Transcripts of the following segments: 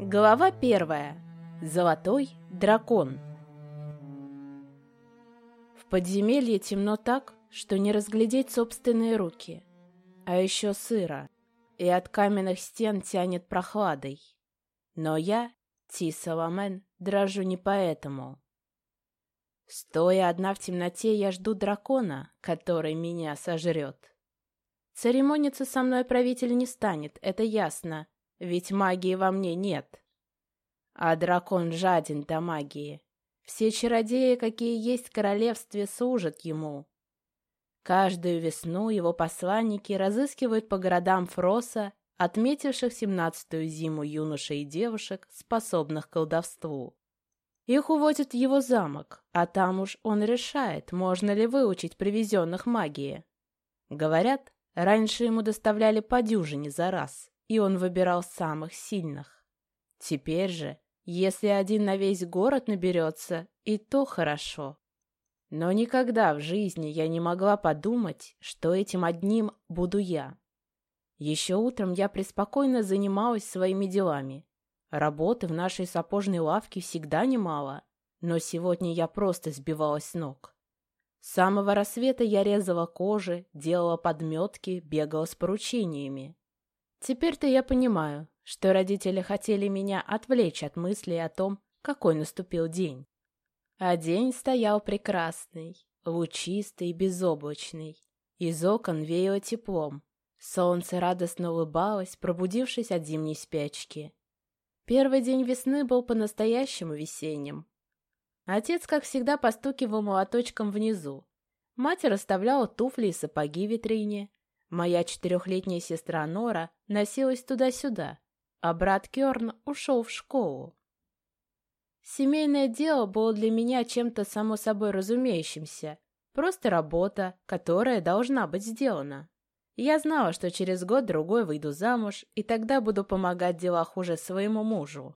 Глава первая. Золотой дракон. В подземелье темно так, что не разглядеть собственные руки. А еще сыро, и от каменных стен тянет прохладой. Но я, Тиса Ламен, дрожу не поэтому. Стоя одна в темноте, я жду дракона, который меня сожрет. Церемониться со мной правитель не станет, это ясно, ведь магии во мне нет. А дракон жаден до магии. Все чародеи, какие есть в королевстве, служат ему. Каждую весну его посланники разыскивают по городам Фроса, отметивших семнадцатую зиму юношей и девушек, способных к колдовству. Их уводят в его замок, а там уж он решает, можно ли выучить привезенных магии. Говорят, раньше ему доставляли по дюжине за раз, и он выбирал самых сильных. Теперь же, если один на весь город наберется, и то хорошо. Но никогда в жизни я не могла подумать, что этим одним буду я. Еще утром я преспокойно занималась своими делами. Работы в нашей сапожной лавке всегда немало, но сегодня я просто сбивалась с ног. С самого рассвета я резала кожи, делала подметки, бегала с поручениями. Теперь-то я понимаю, что родители хотели меня отвлечь от мыслей о том, какой наступил день. А день стоял прекрасный, лучистый безоблачный. Из окон веяло теплом. Солнце радостно улыбалось, пробудившись от зимней спячки. Первый день весны был по-настоящему весенним. Отец, как всегда, постукивал молоточком внизу. Мать расставляла туфли и сапоги в витрине, Моя четырехлетняя сестра Нора носилась туда-сюда, а брат Кёрн ушел в школу. Семейное дело было для меня чем-то само собой разумеющимся, просто работа, которая должна быть сделана. Я знала, что через год-другой выйду замуж, и тогда буду помогать в делах уже своему мужу.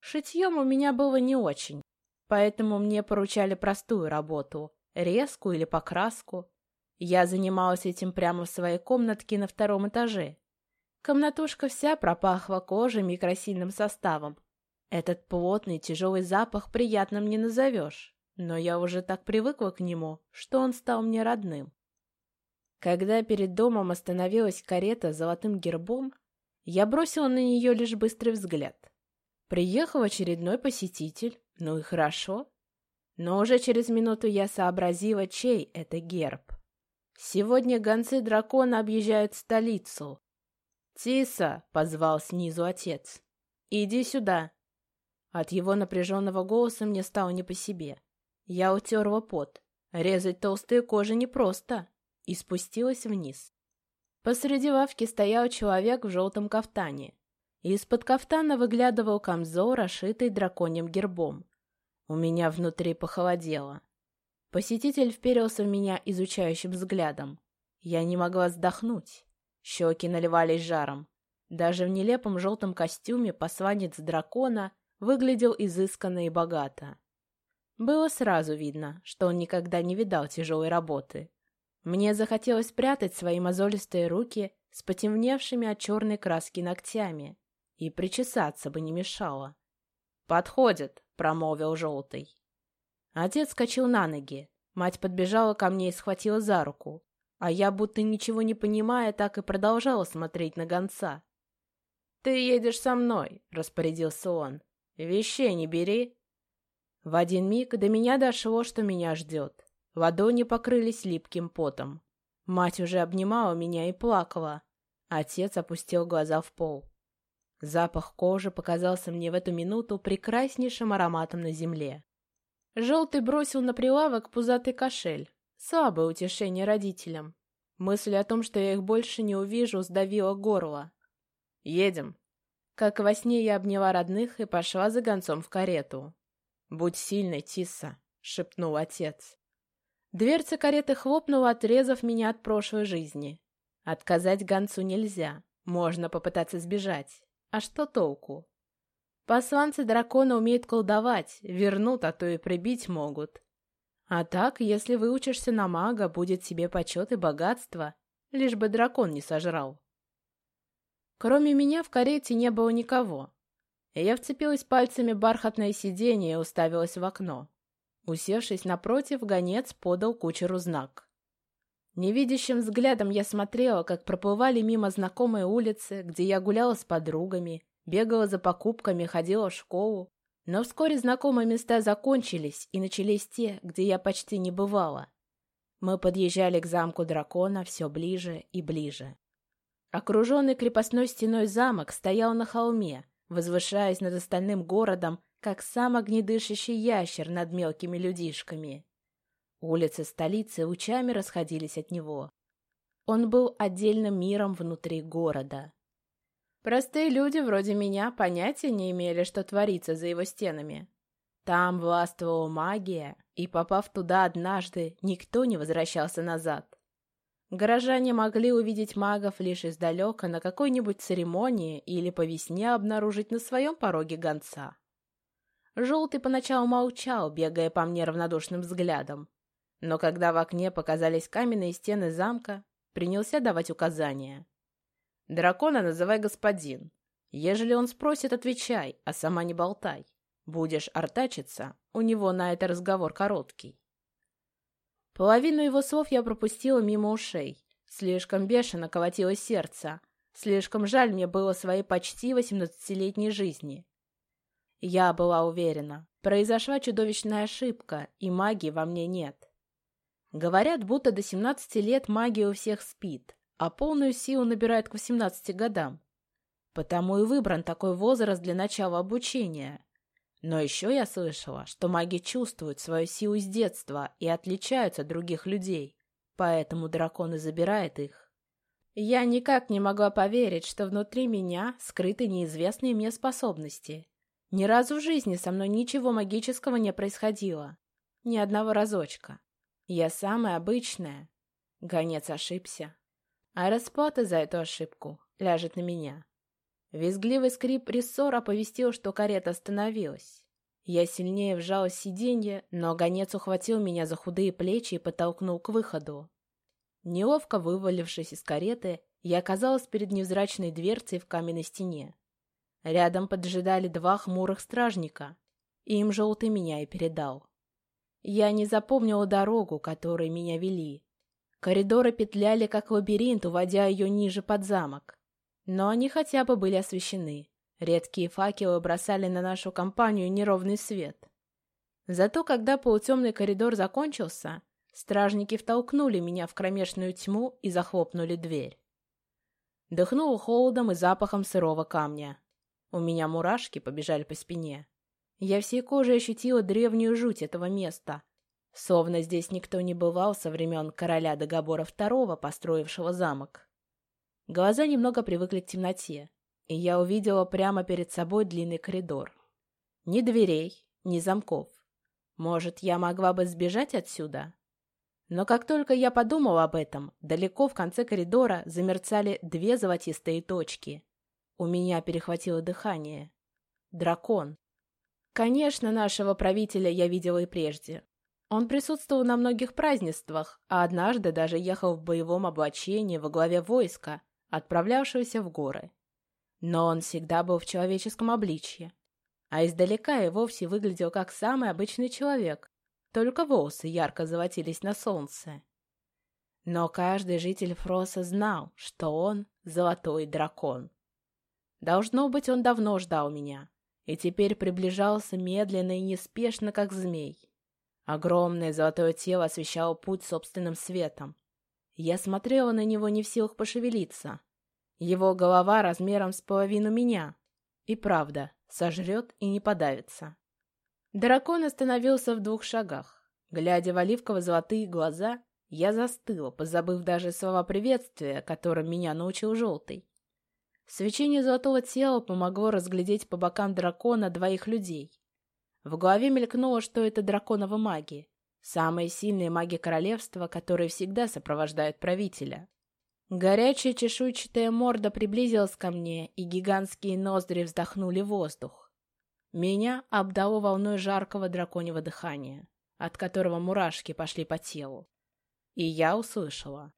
Шитьем у меня было не очень, поэтому мне поручали простую работу, резку или покраску, я занималась этим прямо в своей комнатке на втором этаже. Комнатушка вся пропахла кожей и красильным составом. Этот плотный тяжелый запах приятным не назовешь, но я уже так привыкла к нему, что он стал мне родным. Когда перед домом остановилась карета с золотым гербом, я бросила на нее лишь быстрый взгляд. Приехал очередной посетитель, ну и хорошо. Но уже через минуту я сообразила, чей это герб. Сегодня гонцы дракона объезжают столицу. «Тиса!» — позвал снизу отец. «Иди сюда!» От его напряженного голоса мне стало не по себе. Я утерла пот. Резать толстые кожи непросто. И спустилась вниз. Посреди лавки стоял человек в желтом кафтане. Из-под кафтана выглядывал камзол, расшитый драконьим гербом. У меня внутри похолодело. Посетитель вперился в меня изучающим взглядом. Я не могла вздохнуть. Щеки наливались жаром. Даже в нелепом желтом костюме посланец дракона выглядел изысканно и богато. Было сразу видно, что он никогда не видал тяжелой работы. Мне захотелось спрятать свои мозолистые руки с потемневшими от черной краски ногтями, и причесаться бы не мешало. «Подходит», — промолвил желтый. Отец скачал на ноги. Мать подбежала ко мне и схватила за руку. А я, будто ничего не понимая, так и продолжала смотреть на гонца. «Ты едешь со мной», — распорядился он. «Вещей не бери». В один миг до меня дошло, что меня ждет. Ладони покрылись липким потом. Мать уже обнимала меня и плакала. Отец опустил глаза в пол. Запах кожи показался мне в эту минуту прекраснейшим ароматом на земле. Желтый бросил на прилавок пузатый кошель. Слабое утешение родителям. Мысль о том, что я их больше не увижу, сдавила горло. «Едем». Как во сне я обняла родных и пошла за гонцом в карету. «Будь сильной, Тисса», — шепнул отец. Дверца кареты хлопнула, отрезав меня от прошлой жизни. Отказать гонцу нельзя, можно попытаться сбежать. А что толку? Посланцы дракона умеют колдовать, вернут, а то и прибить могут. А так, если выучишься на мага, будет тебе почет и богатство, лишь бы дракон не сожрал. Кроме меня в карете не было никого. Я вцепилась пальцами в бархатное сиденье и уставилась в окно. Усевшись напротив, гонец подал кучеру знак. Невидящим взглядом я смотрела, как проплывали мимо знакомые улицы, где я гуляла с подругами, бегала за покупками, ходила в школу. Но вскоре знакомые места закончились, и начались те, где я почти не бывала. Мы подъезжали к замку дракона все ближе и ближе. Окруженный крепостной стеной замок стоял на холме, возвышаясь над остальным городом, как сам огнедышащий ящер над мелкими людишками. Улицы столицы лучами расходились от него. Он был отдельным миром внутри города. Простые люди вроде меня понятия не имели, что творится за его стенами. Там властвовала магия, и, попав туда однажды, никто не возвращался назад. Горожане могли увидеть магов лишь издалека на какой-нибудь церемонии или по весне обнаружить на своем пороге гонца. Желтый поначалу молчал, бегая по мне равнодушным взглядом, но когда в окне показались каменные стены замка, принялся давать указания. «Дракона называй господин. Ежели он спросит, отвечай, а сама не болтай. Будешь артачиться, у него на это разговор короткий». Половину его слов я пропустила мимо ушей. Слишком бешено колотилось сердце. Слишком жаль мне было своей почти восемнадцатилетней жизни. Я была уверена, произошла чудовищная ошибка, и магии во мне нет. Говорят, будто до 17 лет магия у всех спит, а полную силу набирает к 18 годам. Потому и выбран такой возраст для начала обучения. Но еще я слышала, что маги чувствуют свою силу с детства и отличаются от других людей, поэтому дракон и забирает их. Я никак не могла поверить, что внутри меня скрыты неизвестные мне способности. Ни разу в жизни со мной ничего магического не происходило. Ни одного разочка. Я самая обычная. Гонец ошибся. А расплата за эту ошибку ляжет на меня. Визгливый скрип рессор оповестил, что карета остановилась. Я сильнее вжала сиденье, но гонец ухватил меня за худые плечи и подтолкнул к выходу. Неловко вывалившись из кареты, я оказалась перед невзрачной дверцей в каменной стене. Рядом поджидали два хмурых стражника, и им желтый меня и передал. Я не запомнила дорогу, которой меня вели. Коридоры петляли, как лабиринт, уводя ее ниже под замок. Но они хотя бы были освещены. Редкие факелы бросали на нашу компанию неровный свет. Зато, когда полутемный коридор закончился, стражники втолкнули меня в кромешную тьму и захлопнули дверь. Дыхнуло холодом и запахом сырого камня. У меня мурашки побежали по спине. Я всей кожей ощутила древнюю жуть этого места. Словно здесь никто не бывал со времен короля Дагобора II, построившего замок. Глаза немного привыкли к темноте, и я увидела прямо перед собой длинный коридор. Ни дверей, ни замков. Может, я могла бы сбежать отсюда? Но как только я подумала об этом, далеко в конце коридора замерцали две золотистые точки. У меня перехватило дыхание. Дракон. Конечно, нашего правителя я видела и прежде. Он присутствовал на многих празднествах, а однажды даже ехал в боевом облачении во главе войска, отправлявшегося в горы. Но он всегда был в человеческом обличье, а издалека и вовсе выглядел как самый обычный человек, только волосы ярко золотились на солнце. Но каждый житель Фроса знал, что он — золотой дракон. Должно быть, он давно ждал меня, и теперь приближался медленно и неспешно, как змей. Огромное золотое тело освещало путь собственным светом. Я смотрела на него не в силах пошевелиться. Его голова размером с половину меня. И правда, сожрет и не подавится. Дракон остановился в двух шагах. Глядя в оливково-золотые глаза, я застыла, позабыв даже слова приветствия, которым меня научил Желтый. Свечение золотого тела помогло разглядеть по бокам дракона двоих людей. В голове мелькнуло, что это драконовы маги. Самые сильные маги королевства, которые всегда сопровождают правителя. Горячая чешуйчатая морда приблизилась ко мне, и гигантские ноздри вздохнули воздух. Меня обдало волной жаркого драконьего дыхания, от которого мурашки пошли по телу. И я услышала.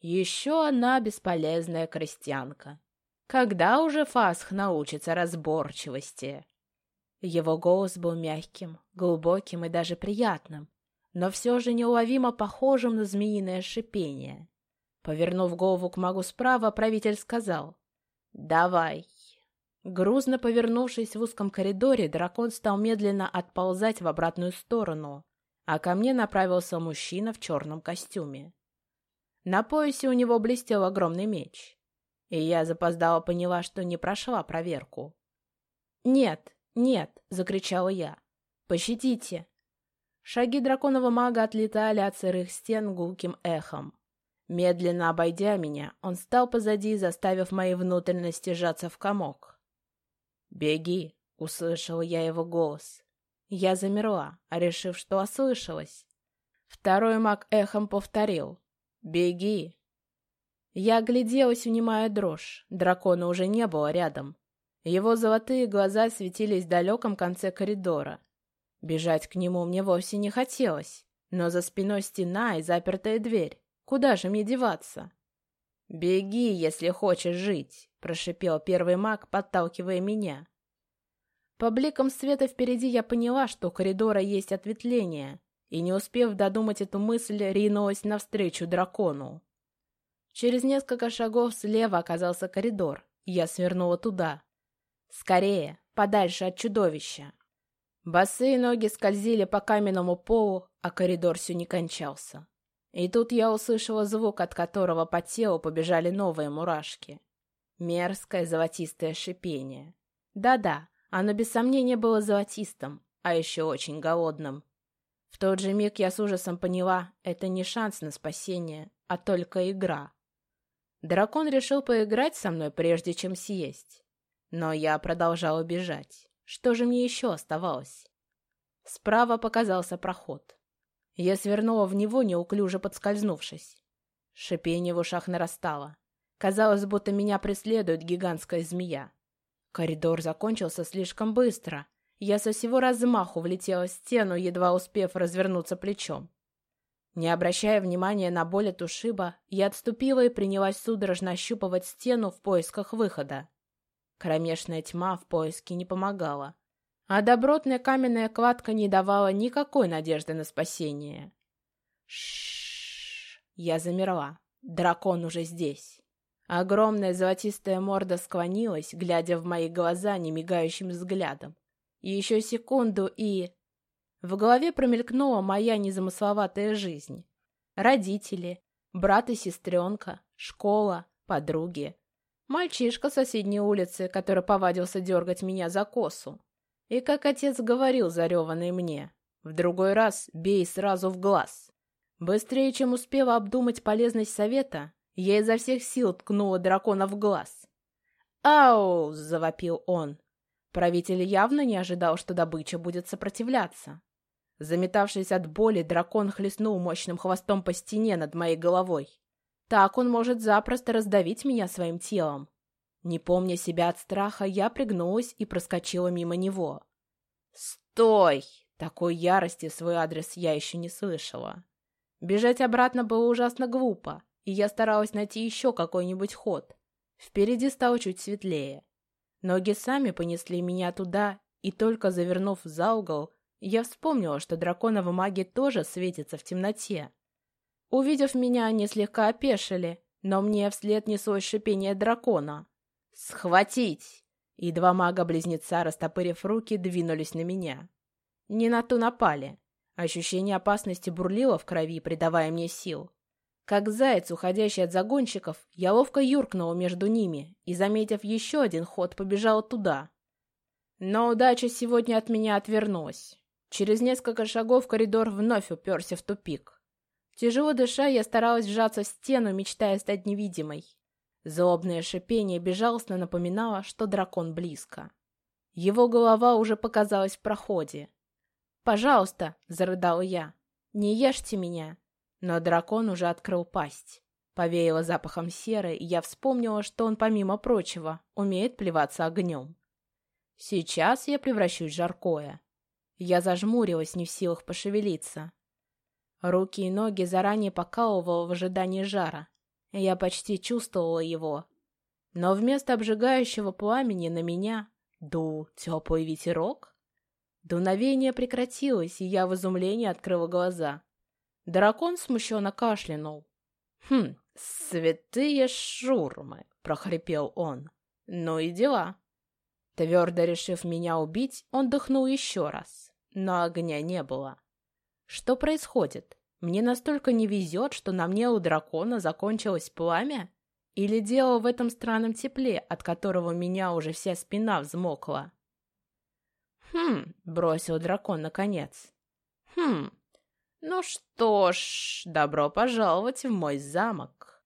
Еще одна бесполезная крестьянка. Когда уже Фасх научится разборчивости? Его голос был мягким, глубоким и даже приятным, но все же неуловимо похожим на змеиное шипение. Повернув голову к магу справа, правитель сказал «Давай». Грузно повернувшись в узком коридоре, дракон стал медленно отползать в обратную сторону, а ко мне направился мужчина в черном костюме. На поясе у него блестел огромный меч, и я запоздала поняла, что не прошла проверку. «Нет, нет!» — закричала я. «Пощадите!» Шаги драконового мага отлетали от сырых стен гулким эхом. Медленно обойдя меня, он стал позади, заставив мои внутренности сжаться в комок. «Беги!» — услышала я его голос. Я замерла, решив, что ослышалась. Второй маг эхом повторил. «Беги!» Я огляделась, унимая дрожь. Дракона уже не было рядом. Его золотые глаза светились в далеком конце коридора. Бежать к нему мне вовсе не хотелось, но за спиной стена и запертая дверь. Куда же мне деваться? «Беги, если хочешь жить», — прошипел первый маг, подталкивая меня. По бликам света впереди я поняла, что у коридора есть ответвление, и, не успев додумать эту мысль, ринулась навстречу дракону. Через несколько шагов слева оказался коридор, и я свернула туда. Скорее, подальше от чудовища. Босые ноги скользили по каменному полу, а коридор все не кончался. И тут я услышала звук, от которого по телу побежали новые мурашки. Мерзкое золотистое шипение. Да-да, оно без сомнения было золотистым, а еще очень голодным. В тот же миг я с ужасом поняла, это не шанс на спасение, а только игра. Дракон решил поиграть со мной, прежде чем съесть. Но я продолжала бежать. Что же мне еще оставалось? Справа показался проход. Я свернула в него, неуклюже подскользнувшись. Шипение в ушах нарастало. Казалось, будто меня преследует гигантская змея. Коридор закончился слишком быстро. Я со всего размаху влетела в стену, едва успев развернуться плечом. Не обращая внимания на боль от ушиба, я отступила и принялась судорожно ощупывать стену в поисках выхода. Кромешная тьма в поиске не помогала а добротная каменная кладка не давала никакой надежды на спасение. Шш! Я замерла. Дракон уже здесь. Огромная золотистая морда склонилась, глядя в мои глаза немигающим взглядом. Еще секунду, и... В голове промелькнула моя незамысловатая жизнь. Родители, брат и сестренка, школа, подруги. Мальчишка с соседней улицы, который повадился дергать меня за косу. И как отец говорил зареванный мне, в другой раз бей сразу в глаз. Быстрее, чем успела обдумать полезность совета, я изо всех сил ткнула дракона в глаз. «Ау!» — завопил он. Правитель явно не ожидал, что добыча будет сопротивляться. Заметавшись от боли, дракон хлестнул мощным хвостом по стене над моей головой. Так он может запросто раздавить меня своим телом. Не помня себя от страха, я пригнулась и проскочила мимо него. «Стой!» Такой ярости в свой адрес я еще не слышала. Бежать обратно было ужасно глупо, и я старалась найти еще какой-нибудь ход. Впереди стало чуть светлее. Ноги сами понесли меня туда, и только завернув за угол, я вспомнила, что драконовы маги тоже светятся в темноте. Увидев меня, они слегка опешили, но мне вслед неслось шипение дракона. «Схватить!» И два мага-близнеца, растопырив руки, двинулись на меня. Не на ту напали. Ощущение опасности бурлило в крови, придавая мне сил. Как заяц, уходящий от загонщиков, я ловко юркнула между ними и, заметив еще один ход, побежала туда. Но удача сегодня от меня отвернулась. Через несколько шагов коридор вновь уперся в тупик. Тяжело дыша, я старалась сжаться в стену, мечтая стать невидимой. Злобное шипение безжалостно напоминало, что дракон близко. Его голова уже показалась в проходе. «Пожалуйста», — зарыдал я, — «не ешьте меня». Но дракон уже открыл пасть. Повеяло запахом серы, и я вспомнила, что он, помимо прочего, умеет плеваться огнем. Сейчас я превращусь в жаркое. Я зажмурилась, не в силах пошевелиться. Руки и ноги заранее покалывало в ожидании жара. Я почти чувствовала его. Но вместо обжигающего пламени на меня дул теплый ветерок. Дуновение прекратилось, и я в изумлении открыла глаза. Дракон смущенно кашлянул. «Хм, святые шурмы!» — прохрипел он. «Ну и дела!» Твердо решив меня убить, он дыхнул еще раз, но огня не было. Что происходит? Мне настолько не везет, что на мне у дракона закончилось пламя? Или дело в этом странном тепле, от которого меня уже вся спина взмокла? «Хм», — бросил дракон наконец. «Хм, ну что ж, добро пожаловать в мой замок».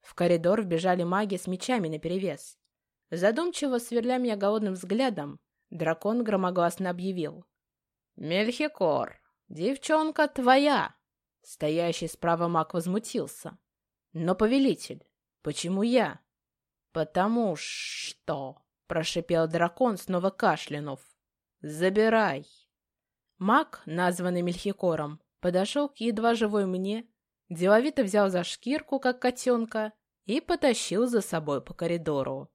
В коридор вбежали маги с мечами наперевес. Задумчиво сверля меня голодным взглядом, дракон громогласно объявил. «Мельхикор, девчонка твоя!» Стоящий справа маг возмутился. «Но, повелитель, Почему я? Потому что... Прошипел дракон, снова кашлянув. Забирай. Маг, названный Мельхикором, подошел к едва живой мне, деловито взял за шкирку, как котенка, и потащил за собой по коридору.